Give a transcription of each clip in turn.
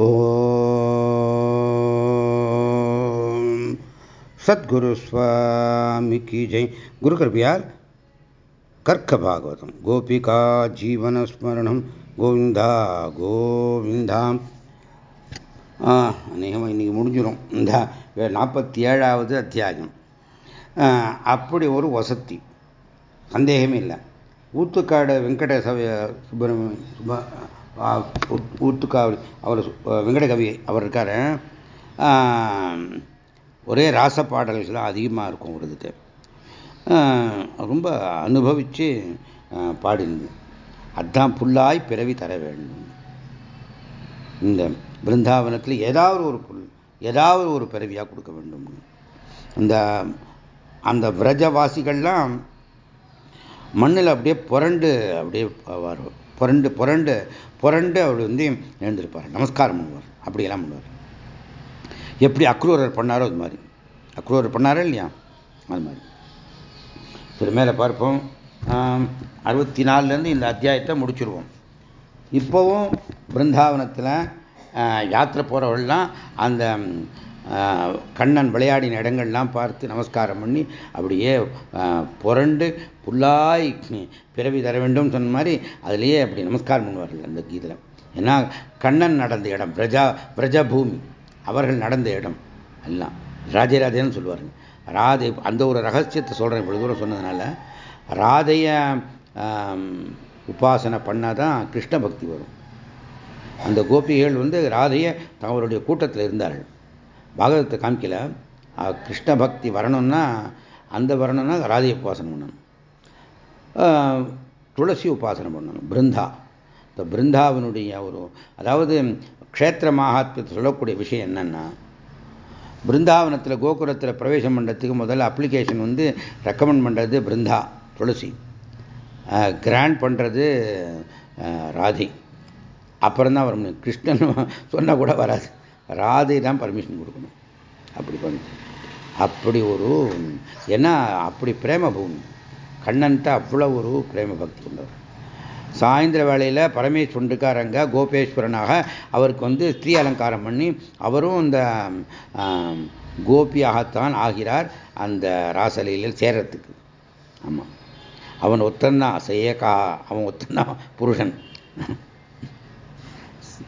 ஓம். சத்குரு சுவாமி கி ஜெய். குரு கிருப்பையால் கர்க்க பாகவதம். கோபிகா ஜீவனஸ்மரணம் கோவிந்தா கோவிந்தாம் அநேகமாக இன்றைக்கி முடிஞ்சிடும் இந்த நாற்பத்தி ஏழாவது அத்தியாயம் அப்படி ஒரு வசதி. சந்தேகமே இல்லை. ஊத்துக்காடு வெங்கட சுப்பிரமணிய ஊத்துக்காவடி அவர் வெங்கடகவி அவர் இருக்கார். ஒரே ராச பாடல்கள்லாம் அதிகமாக இருக்கும் அவருக்கு ரொம்ப அனுபவித்து பாடினது. அதான் புல்லாய் பிறவி தர வேண்டும். இந்த பிருந்தாவனத்தில் ஏதாவது ஒரு புல் ஏதாவது ஒரு பிறவியாக கொடுக்க வேண்டும். அந்த அந்த விரஜவாசிகள்லாம் மண்ணில் அப்படியே புரண்டு அப்படியே வரும் புரண்டு புரண்டு புரண்டு அவர் வந்து எழுந்திருப்பார். நமஸ்காரம் பண்ணுவார். அப்படியெல்லாம் பண்ணுவார். எப்படி அக்ரூரர் பண்ணாரோ அது மாதிரி. அக்ரூரர் பண்ணாரோ இல்லையா? அது மாதிரி. சரி மேலே பார்ப்போம். அறுபத்தி நாலுலேருந்து இந்த அத்தியாயத்தை முடிச்சிருவோம். இப்போவும் பிருந்தாவனத்தில் யாத்திரை போகிறவர்கள்லாம் அந்த கண்ணன் விளையாடின இடங்கள்லாம் பார்த்து நமஸ்காரம் பண்ணி அப்படியே புரண்டு புல்லாய் பிறவி தர வேண்டும் சொன்ன மாதிரி அதுலேயே அப்படி நமஸ்காரம் பண்ணுவார்கள் அந்த கீதில் ஏன்னா கண்ணன் நடந்த இடம் பிரஜா பிரஜபூமி அவர்கள் நடந்த இடம் எல்லாம். ராஜராஜன்னு சொல்லுவார்கள் ராதை அந்த ஒரு ரகசியத்தை சொல்கிறேன் இவ்வளோ தூரம் சொன்னதுனால. ராதைய உபாசனை பண்ணால் தான் கிருஷ்ண பக்தி வரும். அந்த கோபிகள் வந்து ராதையை தங்களுடைய கூட்டத்தில் இருந்தார்கள். பாகவத்தை காமிக்கல. கிருஷ்ண பக்தி வரணும்னா அந்த வரணும்னா ராதையை உபாசனம் பண்ணணும். துளசி உபாசனம் பண்ணணும். பிருந்தா. இந்த பிருந்தாவினுடைய ஒரு அதாவது க்ஷேத்திர மகாத்மத்தை சொல்லக்கூடிய விஷயம் என்னன்னா பிருந்தாவனத்தில் கோகுரத்தில் பிரவேசம் பண்ணுறதுக்கு முதல்ல அப்ளிகேஷன் வந்து ரெக்கமெண்ட் பண்ணுறது பிருந்தா துளசி. கிராண்ட் பண்ணுறது ராதி. அப்புறம் தான் வரும். கிருஷ்ணன் சொன்னால் கூட வராது. ராதை தான் பர்மிஷன் கொடுக்கணும். அப்படி பண்ணு. அப்படி ஒரு ஏன்னா அப்படி பிரேம பூமி. கண்ணன்ட்ட அவ்வளோ ஒரு பிரேம பக்தி கொண்டவர். சாயந்தர வேளையில் பரமேஸ்வரன் இருக்காரங்க கோபேஸ்வரனாக அவருக்கு வந்து ஸ்ரீ அலங்காரம் பண்ணி அவரும் அந்த கோபியாகத்தான் ஆகிறார் அந்த ராசலையில் சேரத்துக்கு. ஆமாம் அவன் ஒத்தந்தான் செய்யக்கா அவன் ஒத்தந்தான் புருஷன்.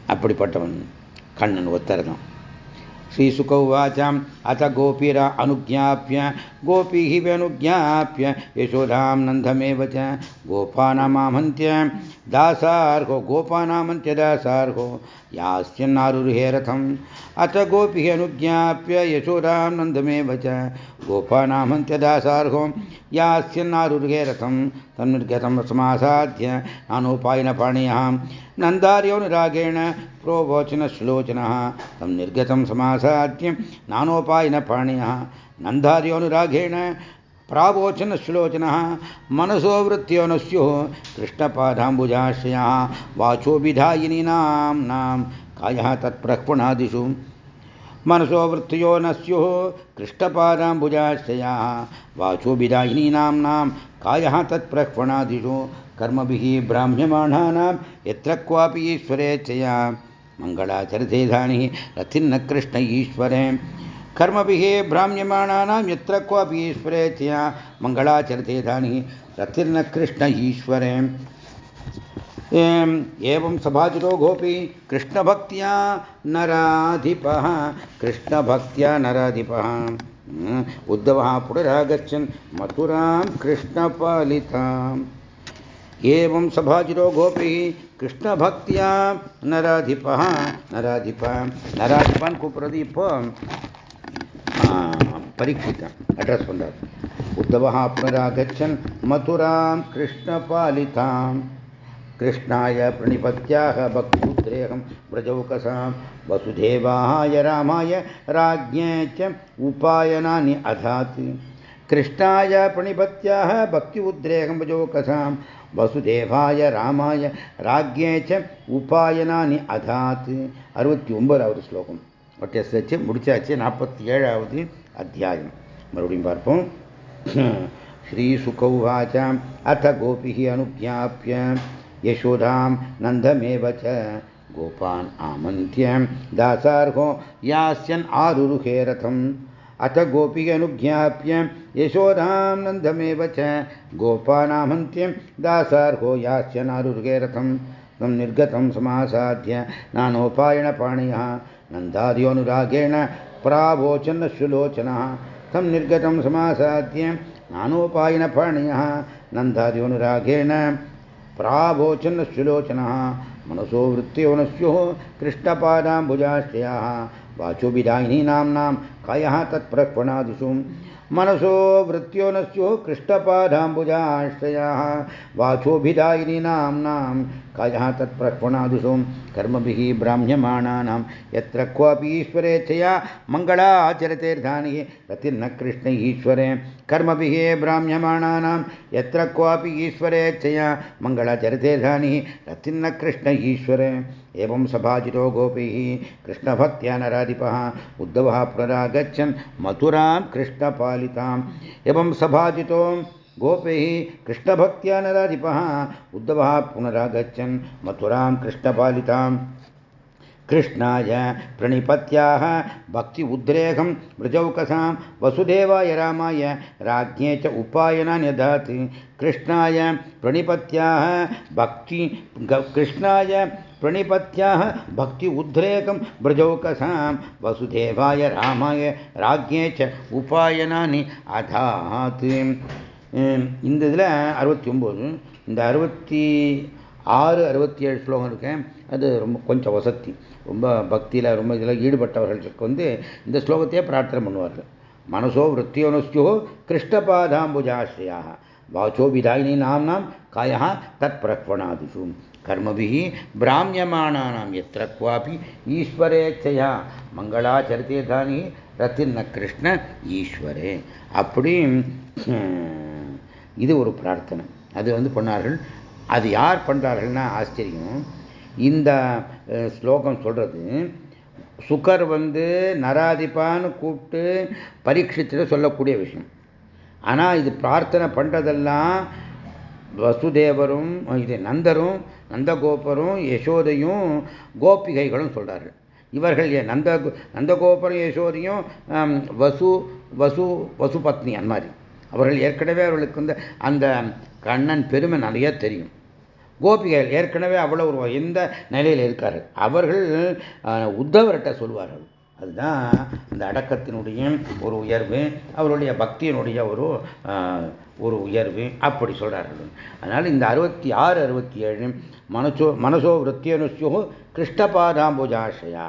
அப்படிப்பட்டவன். கண்ணன் ஒத்தர் தான் ஸ்ரீசுக உவாச்சாம் अथ गोपीरा अनुज्ञाप्य, गोपीः व्यनुज्ञाप्य यशोधां नन्दमेव च गोपानामाहन्त्य दासार्हो गोपानामन्त्य दासार्हो यास्यन्नारुहे रथम्। अथ गोपीः अनुज्ञाप्य यशोधां नन्दमेव च गोपानामन्त्य दासार्हो यास्यन्नारुहे रथं तन्निर्गतं समासाध्य नानोपायनपाणियः नन्दार्योनुरागेण प्रोवोचनश्लोचनः। तं निर्गतं समासाद्य नानोपायनपाणियः नन्दार्योनुरागेण प्रावोचनश्लोचनः मनसो वृत्त्यो स्युः कृष्णपादाम्बुजाश्रयः वाचोभिधायिनीनां नां कायः तत्प्रह्वणादिषु मनसो वृत्तयो न स्युः कृष्णपादाम्बुजाश्रयाः वाचोभिधायिनीनां नां कायः तत्प्रह्वणादिषु कर्मभिः ब्राह्म्यमाणानां यत्र क्वापि ईश्वरेच्छया। मङ्गलाचरितेधानिः रथिन्न कृष्ण ईश्वरे। कर्मभिः भ्राम्यमाणानां यत्र क्वापि ईश्वरेच्छया मंगलाचरते धानी रतिर्न कृष्ण ईश्वरे। एवं सभाजितो गोपी कृष्णभक्त्या नराधिप, कृष्णभक्तिया नराधिप। उद्धव पुनरागछन मथुरा कृष्णपालिता एवं सभाजिरो गोपी कृष्णभक्त्या नराधिप नराधिप, नराधिपन कुप्रदीप இப்போ பரீட்சித்தன் அட்ரஸ் பண்றார் உத்தவः புனராகச்சன் மதுராம் கிருஷ்ணபாலிதாம் कृष्णाय प्रणिपत्याः भक्तुद्रेहं व्रजौकसां वसुदेवाय रामाय राज्ञे च उपायनानि अधात् कृष्णाय प्रणिपत्याः भक्ति उद्रेहं व्रजौकसां வசுதேவாய ராமாய ராக்யேச்ச உபாயனானி அதாத் அறுபத்தி ஒன்பதாவது ஸ்லோகம் ஒட்டேஸ் வச்சு முடிச்சாச்சு நாற்பத்தி ஏழாவது அத்தியாயம் மறுபடியும் பார்ப்போம் श्रीसुखौवाच अथ गोपिः अनुज्ञाप्य यशोदां नन्दमेव च गोपान् आमन्त्य दासार्हो यास्यन् आरुरुहे रथम् अथ गोपी अनुज्ञाप्य यशोदां नन्दमेव च गोपानामन्त्यं दासार्हो यास्यनारुरुहे रथम् तं निर्गतं समासाद्य नानोपायणपाणयः नन्दाद्योनुरागेण प्रावोचन्नश्रुलोचनः तं निर्गतं समासाद्य नानोपायनपाणयः नन्दाद्योनुरागेण प्रावोचन्नश्रुलोचनः मनसो वृत्त्यो न स्युः कृष्णपादाम्बुजाश्रयाः वाचोभिदायिनी नाम्नां कायः तत्प्रक्वणादिषु मनसो वृत्त्यो न स्युः कृष्णपादाम्बुजाश्रयाः वाचोभिदायिनी नाम्नां कायः तत्प्रक्वणादिषु कर्मभिः ब्राह्म्यमाणानां यत्र क्वापि ईश्वरेच्छया मङ्गलाचरतीर्थानि रतिर्न कृष्ण ईश्वरे। कर्मभिः ब्राह्म्यमाणानां यत्र क्वापि ईश्वरेच्छया मङ्गलाचरतीर्थानि रतिर्न कृष्ण ईश्वरे। एवं सभाजितो गोपैः कृष्णभक्त्या नराधिपः उद्धवः पुनरागच्छन् मथुरां कृष्णपालिताम्। एवं सभाजितो गोपैः कृष्णभक्त्या नराधिपः उद्धवः पुनरागच्छन् मथुरां कृष्णपालिताम्। कृष्णाय प्रणिपत्याः भक्ति उद्रेकं व्रजौकसां वसुदेवाय रामाय राज्ञे च उपायनानि ददात् कृष्णाय प्रणिपत्याः भक्ति कृष्णाय प्रणिपत्याः भक्ति उद्रेकं व्रजौकसां वसुदेवाय रामाय राज्ञே च உபாயனானி அதாத் இந்த இதில் அறுபத்தி ஒம்பது இந்த அறுபத்தி ஆறு அறுபத்தி ஏழு ஸ்லோகம் இருக்கேன் அது ரொம்ப கொஞ்சம் வசதி ரொம்ப பக்தியில் ரொம்ப இதில் ஈடுபட்டவர்களுக்கு வந்து இந்த ஸ்லோகத்தையே பிரார்த்தனை பண்ணுவார்கள் மனசோ விற்த்தியோனஸ்யோ கிருஷ்ணபாதாம்புஜாஸ்ரயாக வாச்சோ விதாயினி நாம்னாம் காயா தத் பிரக்வணாதிஷு कर्मभिः ब्राह्म्यमाणानां यत्र क्वापि ஈஸ்வரேச்சையா மங்களாச்சரித்தேதானி ரத்தின்ன கிருஷ்ண ஈஸ்வரே அப்படி இது ஒரு பிரார்த்தனை அது வந்து பண்ணார்கள் அது யார் பண்ணுறார்கள்னா ஆச்சரியம் இந்த ஸ்லோகம் சொல்றது சுகர் வந்து நராதிப்பான்னு கூப்பிட்டு பரீட்சித்து சொல்லக்கூடிய விஷயம் ஆனால் இது பிரார்த்தனை பண்ணுறதெல்லாம் வசுதேவரும் இது நந்தரும் நந்தகோபரும் யசோதையும் கோபிகைகளும் சொல்கிறார்கள் இவர்கள் நந்த நந்தகோபரும் யசோதையும் வசு வசு வசு பத்னி அந்த மாதிரி. அவர்கள் ஏற்கனவே அவர்களுக்கு வந்து அந்த கண்ணன் பெருமை நிறைய தெரியும். கோபிகைகள் ஏற்கனவே அவ்வளோ ஒரு எந்த நிலையில் இருக்கார்கள் அவர்கள் உத்தவர்கிட்ட சொல்வார்கள். அதுதான் இந்த அடக்கத்தினுடைய ஒரு உயர்வு அவருடைய பக்தியினுடைய ஒரு ஒரு உயர்வு அப்படி சொல்கிறார்கள் அதனால் இந்த அறுபத்தி ஆறு அறுபத்தி ஏழு மனசோ மனசோ விறத்தியனுஷ்யோ கிருஷ்ணபாதாம்புஜாஷயா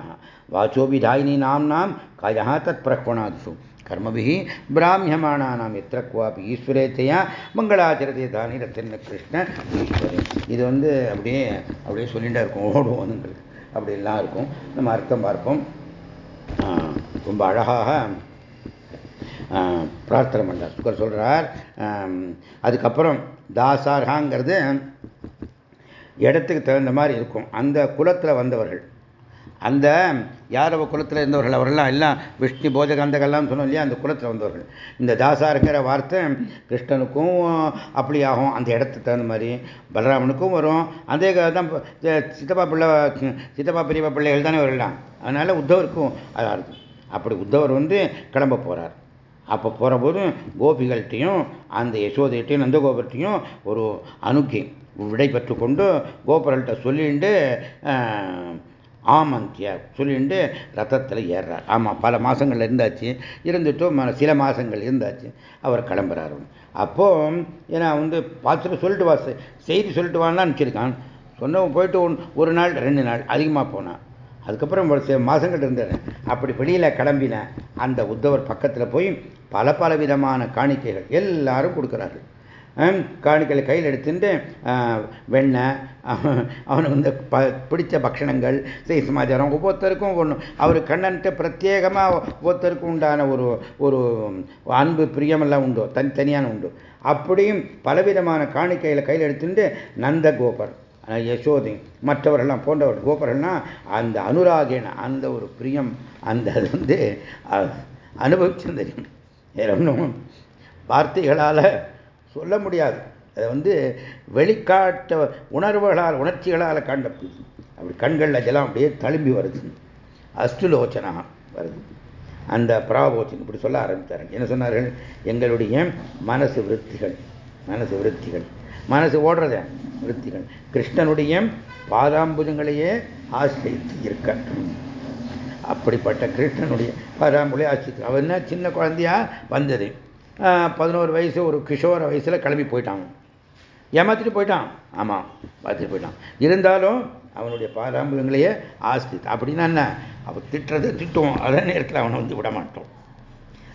வாச்சோபிதாயினி நாம் நாம் காயா தத் பிரக்வணாதிஷு கர்மபிः பிராமியமானானாம் எத்திர குவாபி ஈஸ்வரேத்தையா மங்களாச்சரத்தை தானி ரத்தின கிருஷ்ண ஈஸ்வரன் இது வந்து அப்படியே அப்படியே சொல்லிகிட்டே இருக்கும். ஓடுவோம் அப்படி எல்லாம் இருக்கும். நம்ம அர்த்தம் பார்ப்போம். ரொம்ப அழகாக பிரார்த்தனை பண்ணார் சுக்கர் சொல்கிறார் அதுக்கப்புறம் தாசார்காங்கிறது இடத்துக்கு தகுந்த மாதிரி இருக்கும். அந்த குலத்தில் வந்தவர்கள். அந்த யாரவ குலத்தில் இருந்தவர்கள் அவர்கள்லாம் எல்லாம் விஷ்ணு போஜகந்தகெல்லாம் சொன்னோம் இல்லையா? அந்த குலத்தில் வந்தவர்கள். இந்த தாசாருங்கிற வார்த்தை கிருஷ்ணனுக்கும் அப்படி ஆகும் அந்த இடத்துக்கு தகுந்த மாதிரி பலராமனுக்கும் வரும். அதே தான் சித்தப்பா பிள்ளை சித்தப்பா பெரியப்பா பிள்ளைகள் தானே வரலாம் அதனால் உத்தவருக்கும் அதாக இருக்கும். அப்படி உத்தவர் வந்து கிளம்ப போகிறார் அப்போ போகிறபோது கோபிகள்கிட்டையும் அந்த யசோதையிட்டையும் நந்தகோபுரத்தையும் ஒரு அணுக்கி விடை பெற்றுக்கொண்டு கோபுரல்கிட்ட சொல்லிட்டு ஆமந்தியா சொல்லிட்டு ரத்தத்தில் ஏறுறார். ஆமாம் பல மாதங்கள் இருந்தாச்சு. இருந்துட்டும் சில மாதங்கள் இருந்தாச்சு. அவர் கிளம்புறாரு. அப்போ ஏன்னா வந்து பார்த்துட்டு சொல்லிட்டு வா செய்தி சொல்லிட்டு வான்னு நினச்சிருக்கான். சொன்னவன் போயிட்டு ஒரு நாள் ரெண்டு நாள் அதிகமாக போனான். அதுக்கப்புறம் ஒரு சில மாதங்கள் இருந்தேன் அப்படி வெளியில் கிளம்பின அந்த உத்தவர் பக்கத்தில் போய் பல பல விதமான காணிக்கைகள் எல்லாரும் கொடுக்குறார்கள். காணிக்கைகளை கையில் எடுத்துட்டு வெண்ணெய் அவனுக்கு வந்து ப பிடிச்ச பக்ஷணங்கள் செய் சமாச்சாரம். ஒவ்வொருத்தருக்கும் ஒன்று அவர் கண்ணன்ட்டு பிரத்யேகமாக ஒவ்வொருத்தருக்கும் உண்டான ஒரு ஒரு அன்பு பிரியமெல்லாம் உண்டு. தனித்தனியான உண்டு. அப்படியும் பலவிதமான காணிக்கைகளை கையில் எடுத்துட்டு நந்த கோபர் யசோதை மற்றவர்கள்லாம் போன்றவர்கள் கோபர்கள்னால் அந்த அனுராகேன அந்த ஒரு பிரியம் அந்த அது வந்து அனுபவிச்சிருந்தேன் வேற ஒன்றும் வார்த்தைகளால் சொல்ல முடியாது. அதை வந்து வெளிக்காட்ட உணர்வுகளால் உணர்ச்சிகளால் கண்ட அப்படி கண்களில் ஜலம் அப்படியே தழும்பி வருது. அஸ்டுலோச்சனா வருது. அந்த பிராவோச்சன் இப்படி சொல்ல ஆரம்பித்தார்கள். என்ன சொன்னார்கள்? எங்களுடைய மனசு விருத்திகள் மனசு விருத்திகள். மனசு ஓடுறத விருத்திகள். கிருஷ்ணனுடைய பாதாம்புஜங்களையே ஆசிரியத்து இருக்க. அப்படிப்பட்ட கிருஷ்ணனுடைய பாதாம்புலையே ஆசிரியத்து. அவன் என்ன சின்ன குழந்தையா? வந்தது. பதினோரு வயசு ஒரு கிஷோர வயசில் கிளம்பி போயிட்டான். ஏமாத்திட்டு போயிட்டான். ஆமாம் பார்த்துட்டு போயிட்டான். இருந்தாலும் அவனுடைய பாரம்பரியங்களையே ஆஸ்தி. அப்படின்னா என்ன? அவன் திட்டுறது திட்டுவோம் அதே நேரத்தில் அவனை வந்து விட மாட்டோம்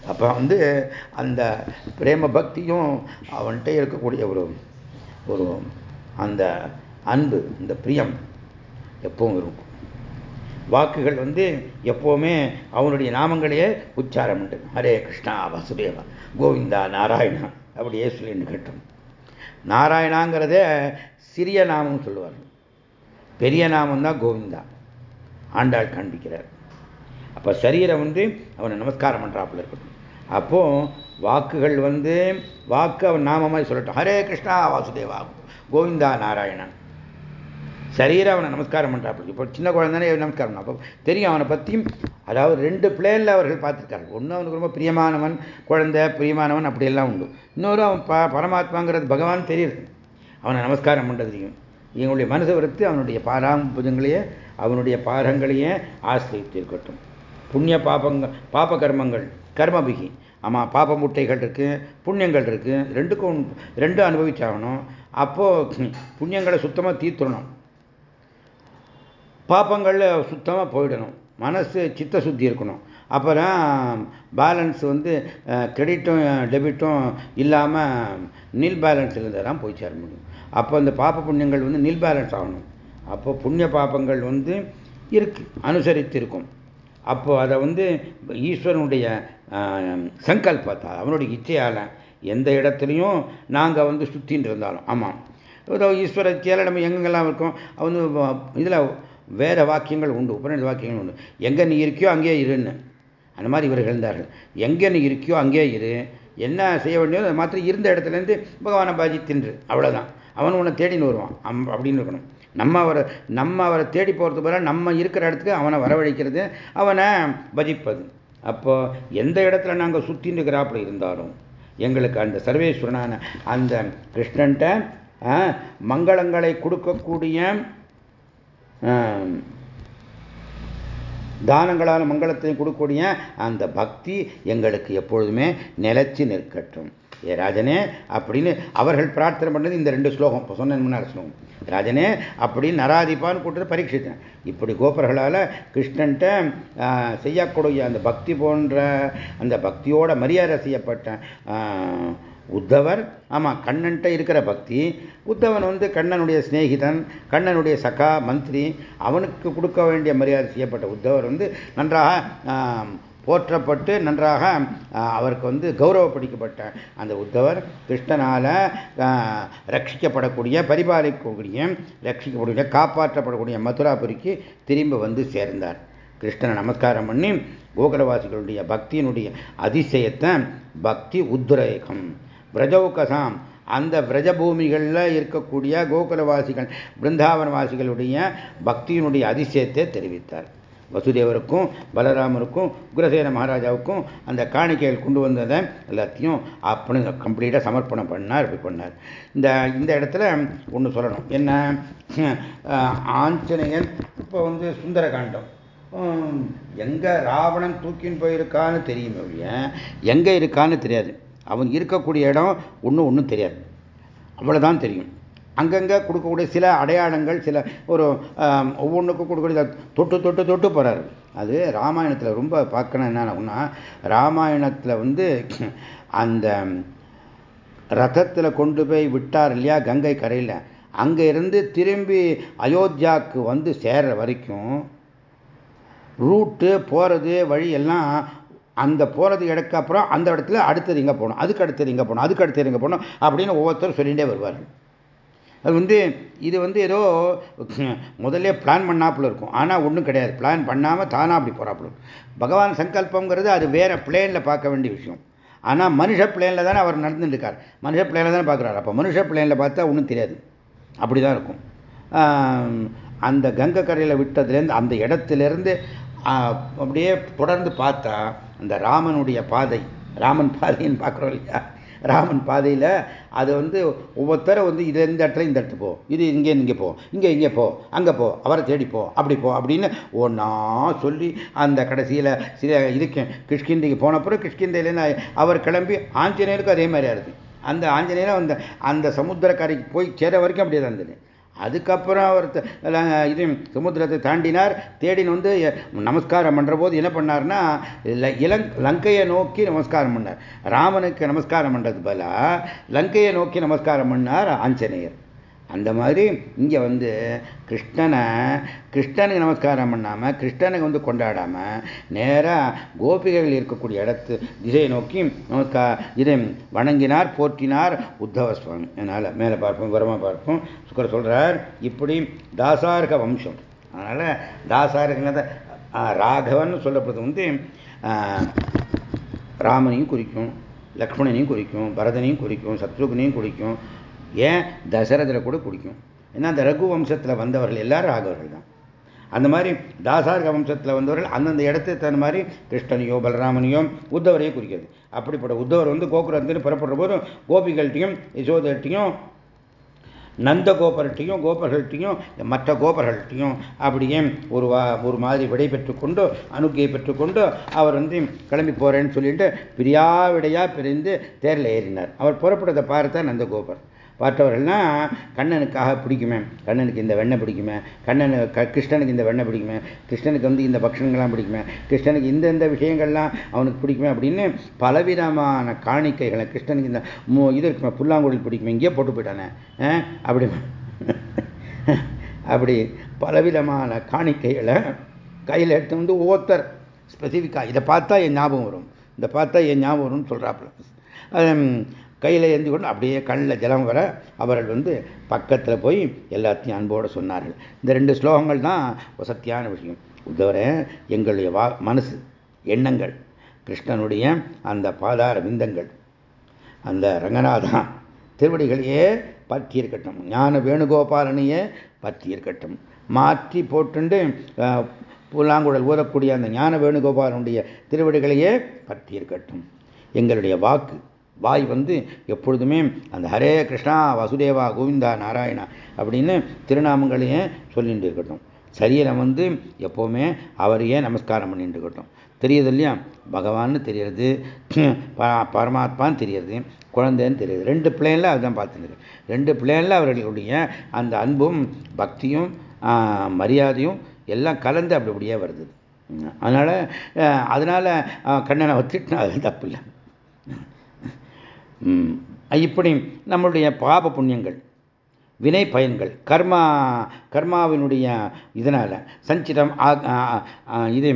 அப்போ வந்து அந்த பிரேம பக்தியும் அவன்கிட்ட இருக்கக்கூடிய ஒரு ஒரு அந்த அன்பு இந்த பிரியம் எப்பவும் இருக்கும். வாக்குகள் வந்து எப்போவுமே அவனுடைய நாமங்களையே உச்சாரம் உண்டு. ஹரே கிருஷ்ணா வசுதேவா கோவிந்தா நாராயணா அப்படியே சொல்லின்னு கேட்டோம். நாராயணாங்கிறதே சிறிய நாமம் சொல்லுவார் பெரிய நாமம் தான் கோவிந்தா. ஆண்டாள் காண்பிக்கிறார். அப்போ சரீரம் வந்து அவனை நமஸ்காரம் பண்ணுறாப்புல இருக்கட்டும். அப்போ வாக்குகள் வந்து வாக்கு அவன் நாமமாக சொல்லட்டும். ஹரே கிருஷ்ணா வாசுதேவா கோவிந்தா நாராயணன் சரீரம் அவனை நமஸ்காரம் பண்ணுறாப்புல இப்போ சின்ன குழந்தானே நமஸ்காரம்? அப்போ தெரியும் அவனை பற்றியும் அதாவது ரெண்டு பிளேனில் அவர்கள் பார்த்துருக்காங்க ஒன்று அவனுக்கு ரொம்ப பிரியமானவன் குழந்தை பிரியமானவன் அப்படியெல்லாம் உண்டு. இன்னொரு அவன் ப பரமாத்மாங்கிறது பகவான் தெரியுது. அவனை நமஸ்காரம் பண்ணுறதையும் எங்களுடைய மனசை விருத்து அவனுடைய பாராம்புதங்களையே அவனுடைய பாரங்களையே ஆசிரியத்து இருக்கட்டும். புண்ணிய பாபங்கள் பாப கர்மங்கள் கர்மபிகி ஆமாம் பாப முட்டைகள் இருக்குது புண்ணியங்கள் இருக்குது ரெண்டுக்கும் ரெண்டும் அனுபவிச்சாகணும். அப்போது புண்ணியங்களை சுத்தமாக தீர்த்துடணும். பாப்பங்கள் சுத்தமாக போயிடணும். மனசு சித்த சுத்தி இருக்கணும். அப்புறம் பேலன்ஸ் வந்து கிரெடிட்டும் டெபிட்டும் இல்லாமல் நில் பேலன்ஸ் தான் போய் சேர முடியும். அப்போ அந்த பாப்ப புண்ணியங்கள் வந்து நில் பேலன்ஸ் ஆகணும். அப்போ புண்ணிய பாப்பங்கள் வந்து இருக்கு அனுசரித்து இருக்கும். அப்போ அதை வந்து ஈஸ்வரனுடைய சங்கல்பத்தால் அவனுடைய இச்சையால் எந்த இடத்துலையும் நாங்கள் வந்து சுற்றின்னு இருந்தாலும் ஆமாம். ஈஸ்வர இச்சையால் நம்ம எங்கெங்கெல்லாம் இருக்கோம் அவனு இதில் வேறு வாக்கியங்கள் உண்டு உபநிட வாக்கியங்கள் உண்டு. எங்கே நீ இருக்கியோ அங்கேயே இருன்னு. அந்த மாதிரி இவர்கள் இருந்தார்கள். எங்கே நீ இருக்கியோ அங்கேயே இரு. என்ன செய்ய வேண்டியோ அதை மாத்திரம் இருந்த இடத்துலேருந்து பகவானை பாஜி தின்று. அவ்வளோதான் அவன் உன்னை தேடின்னு வருவான். அம் அப்படின்னு இருக்கணும். நம்ம அவரை நம்ம அவரை தேடி போகிறது போல நம்ம இருக்கிற இடத்துக்கு அவனை வரவழைக்கிறது அவனை பஜிப்பது அப்போ எந்த இடத்துல நாங்கள் சுற்றின்னு இருக்கிறாப்புல இருந்தாலும் எங்களுக்கு அந்த சர்வேஸ்வரனான அந்த கிருஷ்ணன்ட்ட மங்களங்களை கொடுக்கக்கூடிய தானங்களால் மங்களத்தையும் கொடுக்கக்கூடிய அந்த பக்தி எங்களுக்கு எப்பொழுதுமே நிலைச்சு நிற்கட்டும். ஏ ராஜனே அப்படின்னு அவர்கள் பிரார்த்தனை பண்ணது இந்த ரெண்டு ஸ்லோகம். இப்போ சொன்ன ஸ்லோகம். ராஜனே அப்படின்னு நராதிப்பான்னு கூட்டத்தை பரீட்சித்தேன். இப்படி கோபர்களால் கிருஷ்ணன்ட்ட செய்யக்கூடிய அந்த பக்தி போன்ற அந்த பக்தியோட மரியாதை செய்யப்பட்ட உத்தவர் ஆமாம் கண்ணன்ட்ட இருக்கிற பக்தி உத்தவன் வந்து கண்ணனுடைய சிநேகிதன் கண்ணனுடைய சகா மந்திரி அவனுக்கு கொடுக்க வேண்டிய மரியாதை செய்யப்பட்ட உத்தவர் வந்து நன்றாக போற்றப்பட்டு நன்றாக அவருக்கு வந்து கௌரவப்படுத்தப்பட்ட அந்த உத்தவர் கிருஷ்ணனால் ரட்சிக்கப்படக்கூடிய பரிபாலிக்கக்கூடிய ரட்சிக்கப்படக்கூடிய காப்பாற்றப்படக்கூடிய மதுராபுரிக்கு திரும்ப வந்து சேர்ந்தார். கிருஷ்ணனை நமஸ்காரம் பண்ணி கோகுலவாசிகளுடைய பக்தியினுடைய அதிசயத்தை பக்தி உத்ரேகம். பிரஜௌகசாம் அந்த பிரஜபூமிகளில் இருக்கக்கூடிய கோகுலவாசிகள் பிருந்தாவனவாசிகளுடைய பக்தியினுடைய அதிசயத்தை தெரிவித்தார். வசுதேவருக்கும் பலராமருக்கும் உக்ரசேன மகாராஜாவுக்கும் அந்த காணிக்கைகள் கொண்டு வந்ததை எல்லாத்தையும் அப்படி கம்ப்ளீட்டாக சமர்ப்பணம் பண்ணார் இப்படி பண்ணார். இந்த இந்த இடத்துல ஒன்று சொல்லணும். என்ன? ஆஞ்சநேயன் இப்போ வந்து சுந்தரகாண்டம். எங்கே ராவணன் தூக்கின்னு போயிருக்கான்னு தெரியுமே எங்கே இருக்கான்னு தெரியாது. அவன் இருக்கக்கூடிய இடம் ஒன்றும் ஒன்றும் தெரியாது. அவ்வளோதான் தெரியும். அங்கங்கே கொடுக்கக்கூடிய சில அடையாளங்கள் சில ஒரு ஒவ்வொன்றுக்கும் கொடுக்கக்கூடிய தொட்டு தொட்டு தொட்டு போகிறாரு அது ராமாயணத்தில் ரொம்ப பார்க்கணும் என்னன்னா ராமாயணத்தில் வந்து அந்த ரதத்தில் கொண்டு போய் விட்டார் இல்லையா கங்கை கரையில். அங்கே இருந்து திரும்பி அயோத்தியாவுக்கு வந்து சேர்ற வரைக்கும் ரூட்டு போகிறது வழி எல்லாம் அந்த போகிறது இடக்கு அப்புறம் அந்த இடத்துல அடுத்தது இங்கே போகணும். அதுக்கு அடுத்தது இங்கே போகணும். அதுக்கு அடுத்தது இங்கே போகணும் அப்படின்னு ஒவ்வொருத்தரும் சொல்லிகிட்டே வருவார்கள். அது வந்து இது வந்து ஏதோ முதல்ல பிளான் பண்ணாப்புல இருக்கும். ஆனால் ஒன்றும் கிடையாது. பிளான் பண்ணாமல் தானாக அப்படி போகிறாப்புல பகவான் சங்கல்பங்கிறது அது வேறு பிளேனில் பார்க்க வேண்டிய விஷயம். ஆனால் மனுஷ பிளேனில் தானே அவர் நடந்துட்டு இருக்கார் மனுஷ பிளேனில் தானே பார்க்குறாரு. அப்போ மனுஷ பிளேனில் பார்த்தா ஒன்றும் தெரியாது. அப்படி தான் இருக்கும் அந்த கங்கை கரையில் விட்டதுலேருந்து அந்த இடத்துலேருந்து அப்படியே தொடர்ந்து பார்த்தா அந்த ராமனுடைய பாதை. ராமன் பாதைன்னு பார்க்குறோம் இல்லையா? ராமன் பாதையில் அது வந்து ஒவ்வொருத்தரை வந்து இது இந்த இடத்துல இந்த இடத்துக்கு போ. இது இங்கே இங்கே போ. இங்கே இங்கே போ. அங்கே போ. அவரை தேடி போ. அப்படி போ அப்படின்னு ஒன்றா சொல்லி அந்த கடைசியில் சில இதுக்கு கிஷ்கிந்தைக்கு போன பிறகு கிஷ்கிந்தையிலேருந்து அவர் கிளம்பி ஆஞ்சநேயருக்கும் அதே மாதிரியா இருக்குது அந்த ஆஞ்சநேயரும் அந்த அந்த சமுத்திரக்கரைக்கு போய் சேர வரைக்கும் அப்படியே தான் இருந்தது. அதுக்கப்புறம் அவர் இது சமுத்திரத்தை தாண்டினார். தேடின்னு வந்து நமஸ்காரம் பண்ணுறபோது என்ன பண்ணார்னா இலங் லங்கையை நோக்கி நமஸ்காரம் பண்ணார். ராமனுக்கு நமஸ்காரம் பண்ணுறது பல லங்கையை நோக்கி நமஸ்காரம் பண்ணார் ஆஞ்சநேயர். அந்த மாதிரி இங்கே வந்து கிருஷ்ணனை கிருஷ்ணனுக்கு நமஸ்காரம் பண்ணாமல் கிருஷ்ணனுக்கு வந்து கொண்டாடாமல் நேராக கோபிகைகள் இருக்கக்கூடிய இடத்து திசையை நோக்கி நமஸ்கார இதை வணங்கினார் போற்றினார் உத்தவ சுவாமி அதனால் மேலே பார்ப்போம் விவரமாக பார்ப்போம். சுக்கர் சொல்கிறார் இப்படி தாசார்க வம்சம். அதனால் தாசார்கங்கிறத ராகவன் சொல்லப்படுறது வந்து ராமனையும் குறிக்கும் லக்ஷ்மணனையும் குறிக்கும் பரதனையும் குறிக்கும் சத்ருகனையும் குறிக்கும் ஏன் தசரதில் கூட பிடிக்கும்? ஏன்னா அந்த ரகு வம்சத்தில் வந்தவர்கள் எல்லாரும் ராகவர்கள் தான். அந்த மாதிரி தாசார்க வம்சத்தில் வந்தவர்கள் அந்தந்த இடத்துக்கு தகுந்த மாதிரி கிருஷ்ணனையோ பலராமனையோ உத்தவரையோ குறிக்கிறது. அப்படிப்பட்ட உத்தவர் வந்து கோகுலத்துன்னு புறப்படுற போதும் கோபிகள்கிட்டையும் யசோதர்கிட்டையும் நந்த கோபர்கிட்டையும் கோபர்கள்ட்டையும் மற்ற கோபர்கள்ட்டையும் அப்படியே ஒரு வா ஒரு மாதிரி விடை பெற்றுக்கொண்டு அனுக்கையை பெற்றுக்கொண்டு அவர் வந்து கிளம்பி போகிறேன்னு சொல்லிட்டு பிரியாவிடையாக பிரிந்து தேரில் ஏறினார். அவர் புறப்படுறதை பார்த்தா நந்தகோபர். பார்த்தவர்கள்னா கண்ணனுக்காக பிடிக்குமே. கண்ணனுக்கு இந்த வெண்ணெய் பிடிக்குமே. கண்ணனு க கிருஷ்ணனுக்கு இந்த வெண்ணெய் பிடிக்குமே. கிருஷ்ணனுக்கு வந்து இந்த பக்ஷங்கள்லாம் பிடிக்குமே. கிருஷ்ணனுக்கு இந்த இந்த விஷயங்கள்லாம் அவனுக்கு பிடிக்குமே அப்படின்னு பலவிதமான காணிக்கைகளை கிருஷ்ணனுக்கு இந்த இது இருக்குமே புல்லாங்குழல் பிடிக்குமே இங்கேயே போட்டு போயிட்டானே. அப்படி அப்படி பலவிதமான காணிக்கைகளை கையில் எடுத்து வந்து ஒவ்வொருத்தர் ஸ்பெசிஃபிக்காக இதை பார்த்தா என் ஞாபகம் வரும். இதை பார்த்தா என் ஞாபகம் வரும்னு சொல்கிறாப்புல கையில் ஏந்தி கொண்டு அப்படியே கண்ணில் ஜலம் வர அவர்கள் வந்து பக்கத்தில் போய் எல்லாத்தையும் அன்போடு சொன்னார்கள். இந்த ரெண்டு ஸ்லோகங்கள் தான் சத்தியான விஷயம். உத்தவர எங்களுடைய வா மனசு எண்ணங்கள் கிருஷ்ணனுடைய அந்த பாதார விந்தங்கள் அந்த ரங்கநாதா திருவடிகளையே பற்றி இருக்கட்டும் ஞான வேணுகோபாலனையே பற்றி இருக்கட்டும் மாற்றி போட்டுண்டு புல்லாங்குழல் ஊதக்கூடிய அந்த ஞான வேணுகோபாலனுடைய திருவடிகளையே பற்றி இருக்கட்டும் எங்களுடைய வாக்கு வாய் வந்து எப்பொழுதுமே அந்த ஹரே கிருஷ்ணா வசுதேவா கோவிந்தா நாராயணா அப்படின்னு திருநாமங்களையே சொல்லிட்டு இருக்கட்டும். சரீரம் வந்து எப்போவுமே அவரையே நமஸ்காரம் பண்ணிட்டு இருக்கட்டும். தெரியுது இல்லையா? பகவான்னு தெரியறது பரமாத்மான்னு தெரியறது குழந்தைன்னு தெரியுது. ரெண்டு பிளேனில் அதுதான் பார்த்துருக்கு ரெண்டு பிளேனில் அவர்களுடைய அந்த அன்பும் பக்தியும் மரியாதையும் எல்லாம் கலந்து அப்படி அப்படியே வருது. அதனால் அதனால் கண்ணனை வச்சுட்டு அது தப்பு இல்லை. இப்படி நம்மளுடைய பாப புண்ணியங்கள் வினை பயன்கள் கர்மா கர்மாவினுடைய இதனால் சஞ்சிதம் இது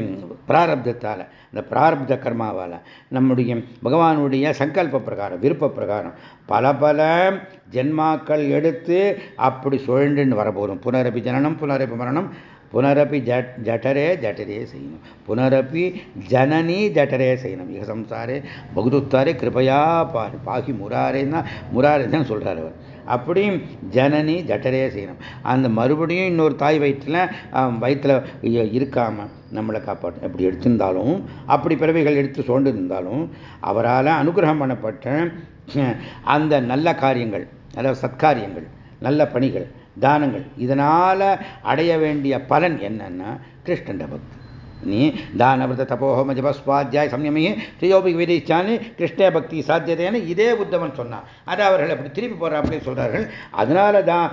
பிராரப்தத்தால் இந்த பிராரப்த கர்மாவால் நம்முடைய பகவானுடைய சங்கல்ப பிரகாரம் விருப்ப பிரகாரம் பல பல ஜென்மாக்கள் எடுத்து அப்படி சுழண்டுன்னு வரப்போகிறோம் புனரபி ஜனனம் புனரபி மரணம் புனரப்பி ஜட் ஜட்டரே ஜட்டரே செய்யணும் புனரப்பி ஜனனி ஜட்டரே செய்யணும் இக சம்சாரே பகுதுத்தாரே கிருபையா பா பாகி முராரேன்னா முராரேன்னு தான் சொல்கிறார் அவர்। அப்படியும் ஜனனி ஜட்டரே செய்யணும் அந்த மறுபடியும் இன்னொரு தாய் வயிற்றில் வயிற்றில் இருக்காமல் நம்மளை காப்பாற்றும் இப்படி எடுத்திருந்தாலும் அப்படி பிறவைகள் எடுத்து சோண்டு இருந்தாலும் அவரால் அனுகிரகம் பண்ணப்பட்ட அந்த நல்ல காரியங்கள் அதாவது சத்காரியங்கள் நல்ல பணிகள் தானங்கள். இதனால் அடைய வேண்டிய பலன் என்னன்னா கிருஷ்ணண்ட பக்தி. நீ தானவிரத தபோஹோம ஜபஸ்வாத்தியாய் சம்யமையே திரியோபி விதிச்சானு கிருஷ்ண பக்தி சாத்தியதேன்னு இதே புத்தவன் சொன்னான் அதை அவர்கள் அப்படி திருப்பி போகிற அப்படின்னு சொல்கிறார்கள் அதனால தான்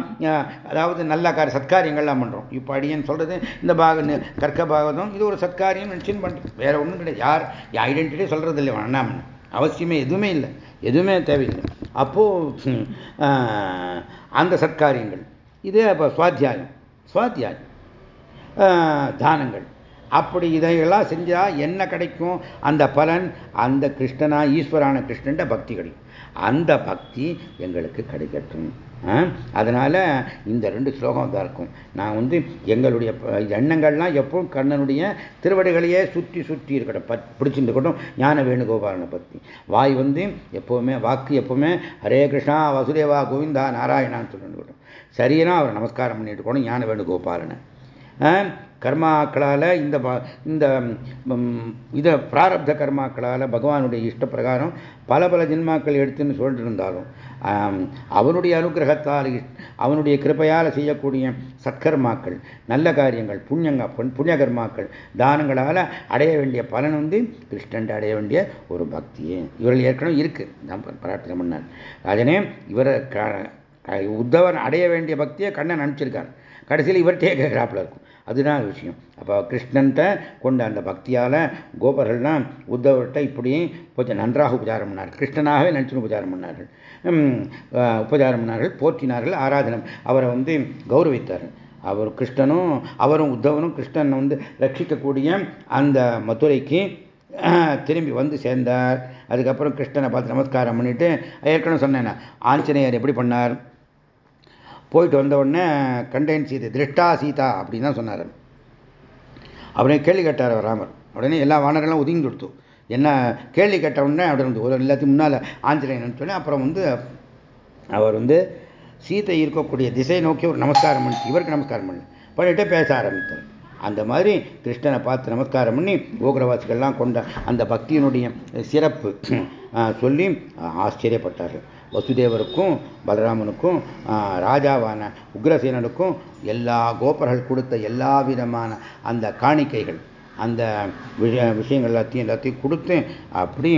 அதாவது நல்ல காரிய சத்காரியங்கள்லாம் பண்ணுறோம் இப்போ அடியேன்னு சொல்கிறது இந்த பாக கற்க பாகதம் இது ஒரு சத்காரியம் நினச்சின்னு பண்ணுறோம் வேற ஒன்றும் கிடையாது. யார் ஐடென்டிட்டி சொல்கிறது இல்லை வேணாம்னு அவசியமே எதுவுமே இல்லை. எதுவுமே தேவையில்லை. அப்போது அந்த சத்காரியங்கள். இது அப்போ சுவாத்தியாயம். சுவாத்தியாயம். தானங்கள். அப்படி இதையெல்லாம் செஞ்சால் என்ன கிடைக்கும்? அந்த பலன் அந்த கிருஷ்ணனா ஈஸ்வரான கிருஷ்ணன் பக்தி கிடைக்கும். அந்த பக்தி எங்களுக்கு கிடைக்கட்டும். அதனால் இந்த ரெண்டு ஸ்லோகம் தான் இருக்கும். நான் வந்து எங்களுடைய எண்ணங்கள்லாம் எப்பவும் கண்ணனுடைய திருவடிகளையே சுற்றி சுற்றி இருக்கட்டும். பிடிச்சிருந்துக்கட்டும். ஞான வேணுகோபாலனை பற்றி வாய் வந்து எப்போவுமே வாக்கு எப்போவுமே ஹரே கிருஷ்ணா வசுதேவா கோவிந்தா நாராயணான்னு சொல்லணும் சரியனா அவர் நமஸ்காரம் பண்ணிட்டு இருக்கணும் ஞான வேணுகோபாலனை. கர்மாக்களால் இந்த இந்த இதை பிராரப்த கர்மாக்களால் பகவானுடைய இஷ்ட பிரகாரம் பல பல ஜென்மாக்கள் எடுத்துன்னு சொல்லிட்டு இருந்தாலும் அவனுடைய அனுகிரகத்தால் அவனுடைய கிருப்பையால் செய்யக்கூடிய சத்கர்மாக்கள் நல்ல காரியங்கள் புண்ணியங்க புண்ணிய கர்மாக்கள் தானங்களால் அடைய வேண்டிய பலன் வந்து கிருஷ்ணன் அடைய வேண்டிய ஒரு பக்தியே. இவர்கள் ஏற்கனவே இருக்கு தான் பிரார்த்தனை பண்ணார். அதனே இவரை உத்தவன் அடைய வேண்டிய பக்தியை கண்ணன் அனுப்பிச்சிருக்கார் கடைசியில் இவர்கிட்டே கேட்குறாப்புல இருக்கும். அதுதான் விஷயம். அப்போ கிருஷ்ணன்ட்ட கொண்ட அந்த பக்தியால் கோபர்கள்லாம் உத்தவர்கிட்ட இப்படி கொஞ்சம் நன்றாக உபச்சாரம் பண்ணார் கிருஷ்ணனாகவே நினச்சின்னு உபச்சாரம் பண்ணார்கள். உபச்சாரம் பண்ணார்கள் போற்றினார்கள் ஆராதனம். அவரை வந்து கௌரவித்தார்கள். அவர் கிருஷ்ணனும் அவரும் உத்தவனும் கிருஷ்ணன் வந்து ரட்சிக்கக்கூடிய அந்த மதுரைக்கு திரும்பி வந்து சேர்ந்தார். அதுக்கப்புறம் கிருஷ்ணனை பார்த்து நமஸ்காரம் பண்ணிட்டு ஏற்கனவே சொன்னேன்னா ஆஞ்சநேயர் எப்படி பண்ணார்? போயிட்டு வந்த உடனே கண்டேன் சீதை திருஷ்டா சீதா அப்படின்னு தான் சொன்னார் அவரே. கேள்வி கேட்டார் ராமர். உடனே எல்லா வானரெல்லாம் ஒதுங்கி கொடுத்து என்ன கேள்வி கேட்ட உடனே அப்படி இருந்து ஒரு எல்லாத்தையும் முன்னால் ஆஞ்சநேயன் சொல்லி அப்புறம் வந்து அவர் வந்து சீதை இருக்கக்கூடிய திசை நோக்கி ஒரு நமஸ்காரம் பண்ணி இவருக்கு நமஸ்காரம் பண்ணி. பண்ணிட்டு பேச ஆரம்பித்தார். அந்த மாதிரி கிருஷ்ணனை பார்த்து நமஸ்காரம் பண்ணி கோகுரவாசிகள்லாம் கொண்ட அந்த பக்தியினுடைய சிறப்பு சொல்லி ஆச்சரியப்பட்டார்கள். வசுதேவருக்கும் பலராமனுக்கும் ராஜாவான உக்ரசேனனுக்கும் எல்லா கோபர்கள் கொடுத்த எல்லா விதமான அந்த காணிக்கைகள் அந்த விஷய விஷயங்கள் எல்லாத்தையும் எல்லாத்தையும் கொடுத்து அப்படி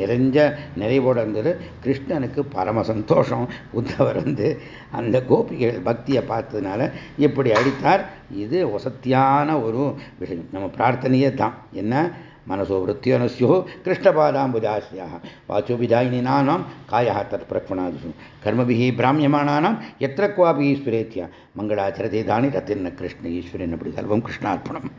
நிறைஞ்ச நிறைவோடு இருந்தது கிருஷ்ணனுக்கு பரம சந்தோஷம் உத்தவர் வந்து அந்த கோபிகைகள் பக்தியை பார்த்ததுனால இப்படி அடித்தார். இது வசத்தியான ஒரு விஷயம். நம்ம பிரார்த்தனையே தான். என்ன? मनसो वृत्तियो स्युः कृष्णपादाम्बुजास्याः वाचो विधायिनीनां कायः तत्प्रक्षणादिषु कर्मभिः भ्राम्यमाणानां यत्र क्वापि ईश्वरेत्य मङ्गलाचरते दानि रतिर्न कृष्ण ईश्वरेण सर्वं कृष्णार्पणम्